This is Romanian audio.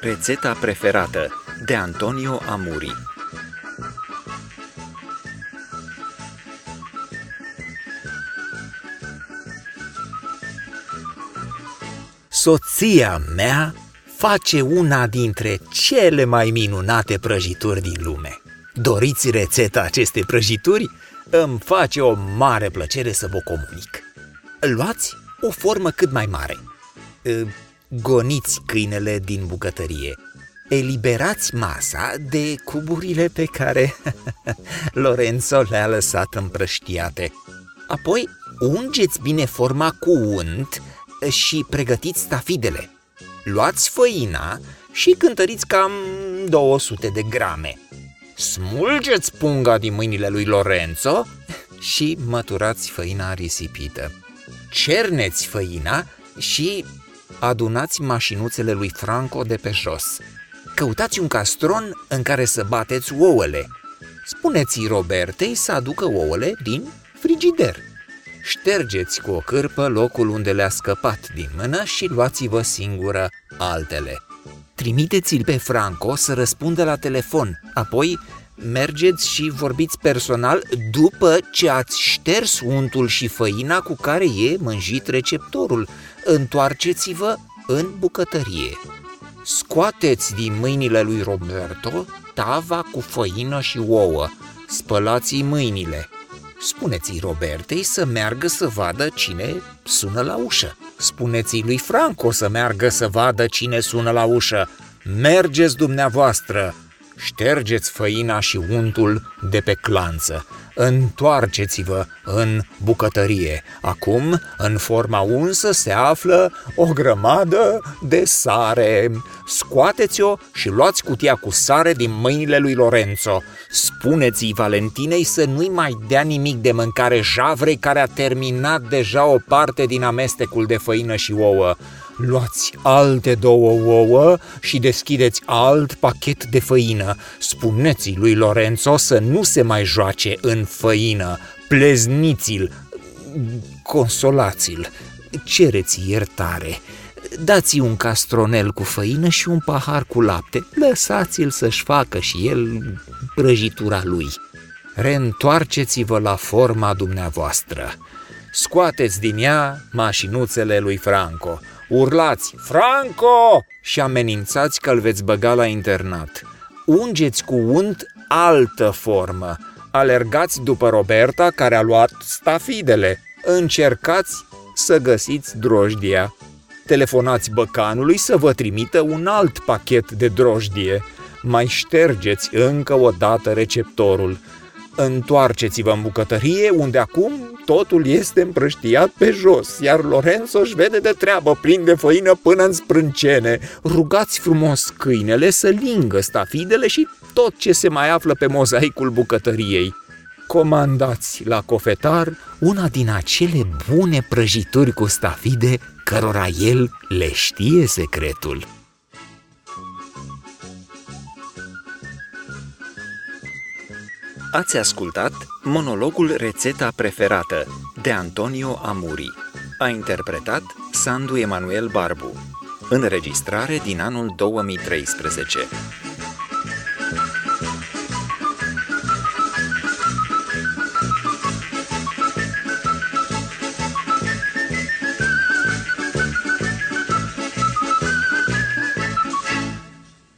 Rețeta preferată de Antonio Amuri Soția mea face una dintre cele mai minunate prăjituri din lume. Doriți rețeta acestei prăjituri? Îmi face o mare plăcere să vă comunic. Luați o formă cât mai mare. Goniți câinele din bucătărie. Eliberați masa de cuburile pe care Lorenzo le-a lăsat împrăștiate. Apoi ungeți bine forma cu unt și pregătiți stafidele. Luați făina și cântăriți cam 200 de grame. Smulgeți punga din mâinile lui Lorenzo și măturați făina risipită. Cerneți făina și adunați mașinuțele lui Franco de pe jos. Căutați un castron în care să bateți ouăle. Spuneți-i Robertei să aducă ouăle din frigider. Ștergeți cu o cârpă locul unde le-a scăpat din mână și luați-vă singură altele. Trimiteți-l pe Franco să răspundă la telefon, apoi mergeți și vorbiți personal după ce ați șters untul și făina cu care e mânjit receptorul. Întoarceți-vă în bucătărie. Scoateți din mâinile lui Roberto tava cu făină și ouă. Spălați-i mâinile. Spuneți-i Robertei să meargă să vadă cine sună la ușă. Spuneți-i lui Franco să meargă să vadă cine sună la ușă. Mergeți dumneavoastră, ștergeți făina și untul de pe clanță. Întoarceți-vă în bucătărie. Acum, în forma unsă, se află o grămadă de sare. Scoateți-o și luați cutia cu sare din mâinile lui Lorenzo. Spuneți-i Valentinei să nu-i mai dea nimic de mâncare javrei care a terminat deja o parte din amestecul de făină și ouă. Luați alte două ouă și deschideți alt pachet de făină. Spuneți lui Lorenzo să nu se mai joace în făină. Plezniți-l, consolați-l, cereți iertare. Dați-i un castronel cu făină și un pahar cu lapte. Lăsați-l să-și facă și el prăjitura lui. Reîntoarceți-vă la forma dumneavoastră. Scoateți din ea mașinuțele lui Franco urlați Franco și amenințați că îl veți băga la internat. Ungeți cu unt altă formă. Alergați după Roberta care a luat stafidele. Încercați să găsiți drojdia. Telefonați băcanului să vă trimită un alt pachet de drojdie. Mai ștergeți încă o dată receptorul. Întoarceți-vă în bucătărie, unde acum totul este împrăștiat pe jos, iar Lorenzo își vede de treabă plin de făină până în sprâncene. Rugați frumos câinele să lingă stafidele și tot ce se mai află pe mozaicul bucătăriei. Comandați la cofetar una din acele bune prăjituri cu stafide cărora el le știe secretul. Ați ascultat monologul Rețeta preferată de Antonio Amuri. A interpretat Sandu Emanuel Barbu. Înregistrare din anul 2013.